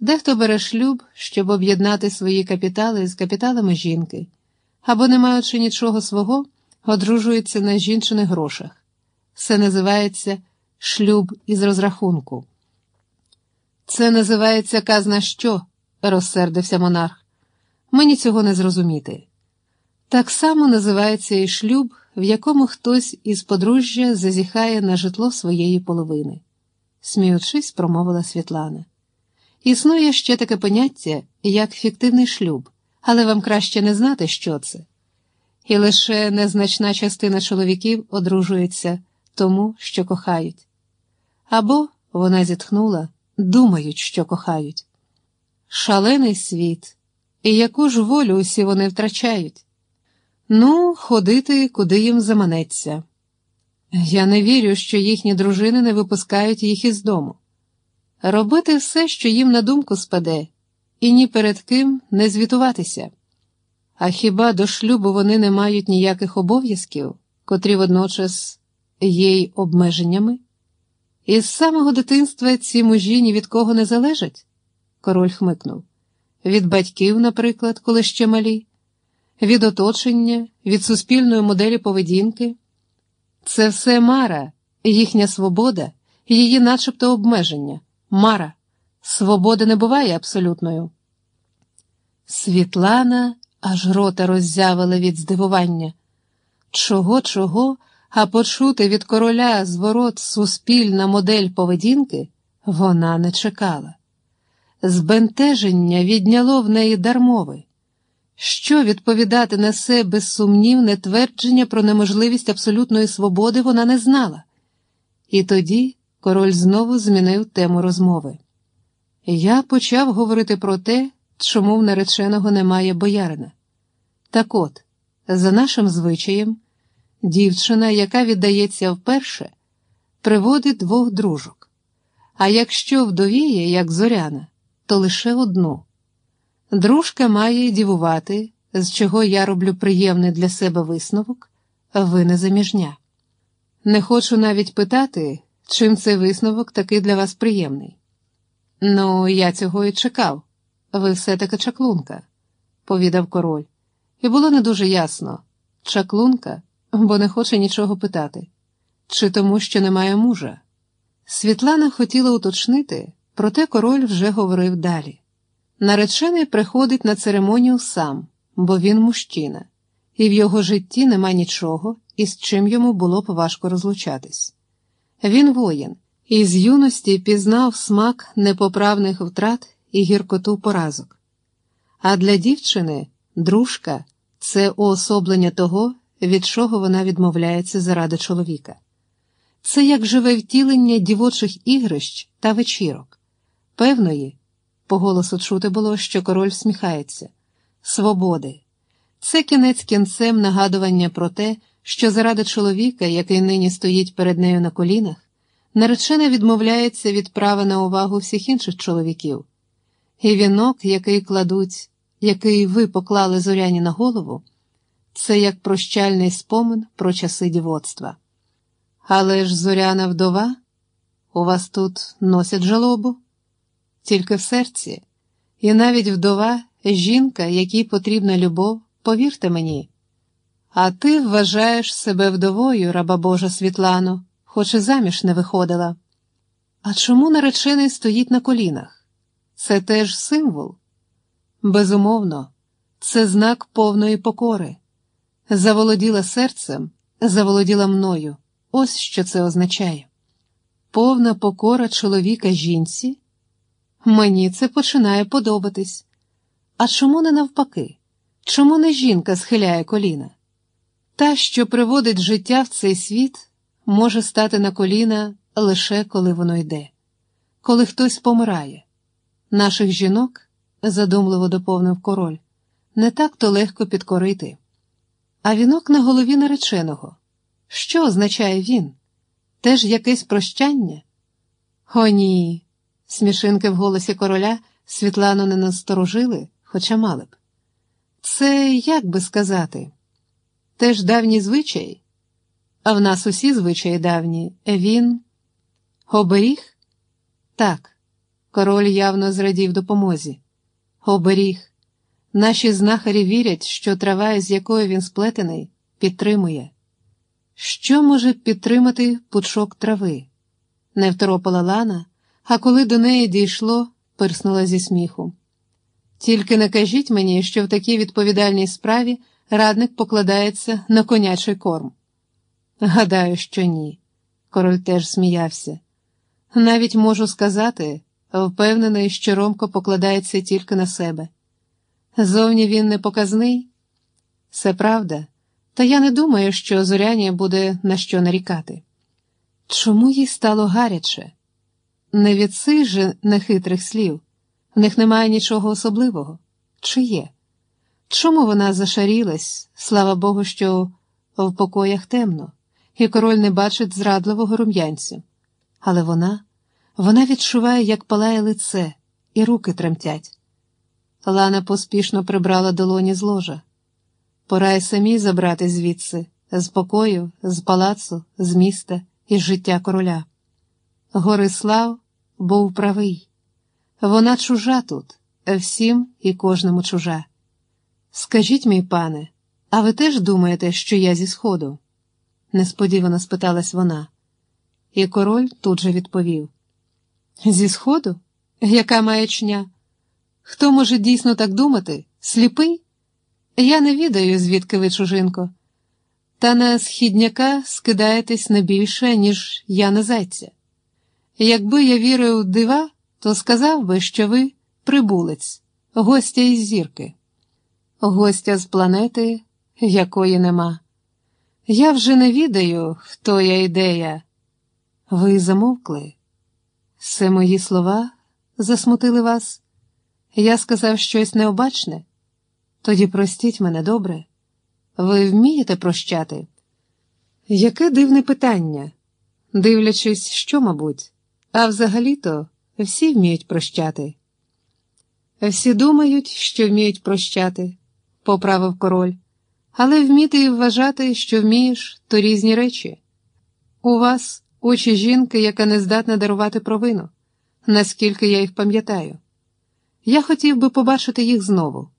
Дехто бере шлюб, щоб об'єднати свої капітали з капіталами жінки, або, не маючи нічого свого, одружується на жінчиних грошах. Це називається шлюб із розрахунку. Це називається казна що, розсердився монарх. Мені цього не зрозуміти. Так само називається і шлюб, в якому хтось із подружжя зазіхає на житло своєї половини, сміючись, промовила Світлана. Існує ще таке поняття, як фіктивний шлюб, але вам краще не знати, що це. І лише незначна частина чоловіків одружується тому, що кохають. Або, вона зітхнула, думають, що кохають. Шалений світ, і яку ж волю усі вони втрачають. Ну, ходити, куди їм заманеться. Я не вірю, що їхні дружини не випускають їх із дому. Робити все, що їм на думку спаде, і ні перед ким не звітуватися. А хіба до шлюбу вони не мають ніяких обов'язків, котрі водночас є й обмеженнями? Із самого дитинства ці мужі ні від кого не залежать? Король хмикнув. Від батьків, наприклад, коли ще малі, від оточення, від суспільної моделі поведінки. Це все Мара, їхня свобода, її начебто обмеження. Мара, свобода не буває абсолютною. Світлана аж рота роззявила від здивування. Чого, чого, а почути від короля зворот суспільна модель поведінки вона не чекала. Збентеження відняло в неї дармови. Що відповідати на це безсумнівне твердження про неможливість абсолютної свободи вона не знала. І тоді король знову змінив тему розмови. Я почав говорити про те, чому в нареченого немає боярина. Так от, за нашим звичаєм, дівчина, яка віддається вперше, приводить двох дружок. А якщо вдовіє, як зоряна, то лише одну. Дружка має дівувати, з чого я роблю приємний для себе висновок, ви не заміжня. Не хочу навіть питати, чим цей висновок такий для вас приємний. Ну, я цього і чекав. Ви все таки чаклунка, повідав король, і було не дуже ясно чаклунка, бо не хоче нічого питати, чи тому, що немає мужа. Світлана хотіла уточнити, проте король вже говорив далі. Наречений приходить на церемонію сам, бо він мужчина, і в його житті нема нічого, із чим йому було б важко розлучатись. Він воїн, і з юності пізнав смак непоправних втрат і гіркоту поразок. А для дівчини дружка це уособлення того, від чого вона відмовляється заради чоловіка. Це як живе втілення дівочих ігрищ та вечірок, певної. По голосу чути було, що король всміхається. Свободи. Це кінець кінцем нагадування про те, що заради чоловіка, який нині стоїть перед нею на колінах, наречена відмовляється від права на увагу всіх інших чоловіків, і вінок, який кладуть, який ви поклали зоряні на голову, це як прощальний спомин про часи дівоцтва. Але ж зоряна вдова, у вас тут носять жалобу тільки в серці, і навіть вдова жінка, якій потрібна любов, повірте мені. А ти вважаєш себе вдовою, раба Божа Світлано, хоч і заміж не виходила. А чому наречений стоїть на колінах? Це теж символ? Безумовно, це знак повної покори. Заволоділа серцем, заволоділа мною. Ось що це означає. Повна покора чоловіка жінці. Мені це починає подобатись. А чому не навпаки? Чому не жінка схиляє коліна? Та, що приводить життя в цей світ, може стати на коліна лише коли воно йде, коли хтось помирає. Наших жінок, задумливо доповнив король, не так то легко підкорити. А вінок на голові нареченого. Що означає він? Теж якесь прощання? О, ні. Смішинки в голосі короля Світлану не насторожили, хоча мали б. Це як би сказати, теж давній звичай, а в нас усі звичаї давні. Він оберіг? Так. Король явно зрадів допомозі. Оберіг. Наші знахарі вірять, що трава, з якою він сплетений, підтримує. Що може підтримати пучок трави? Не второпала Лана, а коли до неї дійшло, пирснула зі сміху. Тільки не кажіть мені, що в такій відповідальній справі радник покладається на конячий корм. Гадаю, що ні. Король теж сміявся. Навіть можу сказати, впевнений, що Ромко покладається тільки на себе. Зовні він не показний. Це правда, та я не думаю, що зоряні буде на що нарікати. Чому їй стало гаряче? Не від цих же нехитрих слів, в них немає нічого особливого. Чи є? Чому вона зашарілась, слава Богу, що в покоях темно, і король не бачить зрадливого рум'янцю. Але вона, вона відчуває, як палає лице, і руки тремтять. Лана поспішно прибрала долоні з ложа. Пора й самі забрати звідси, з покою, з палацу, з міста і з життя короля. Горислав був правий. Вона чужа тут, всім і кожному чужа. Скажіть, мій пане, а ви теж думаєте, що я зі сходу? несподівано спиталась вона. І король тут же відповів: Зі сходу? Яка маячня? Хто може дійсно так думати? Сліпий? Я не відаю, звідки ви, чужинко. Та на східняка скидаєтесь не більше, ніж я на зайця. Якби я вірив у дива, то сказав би, що ви прибулець, гостя із зірки, гостя з планети, якої нема. Я вже не відаю, хто я ідея. Ви замовкли. Це мої слова засмутили вас. Я сказав щось необачне. Тоді простіть мене добре. Ви вмієте прощати? Яке дивне питання, дивлячись, що, мабуть, а взагалі-то всі вміють прощати. Всі думають, що вміють прощати, поправив король, але вміти і вважати, що вмієш, то різні речі. У вас очі жінки, яка не здатна дарувати провину, наскільки я їх пам'ятаю. Я хотів би побачити їх знову.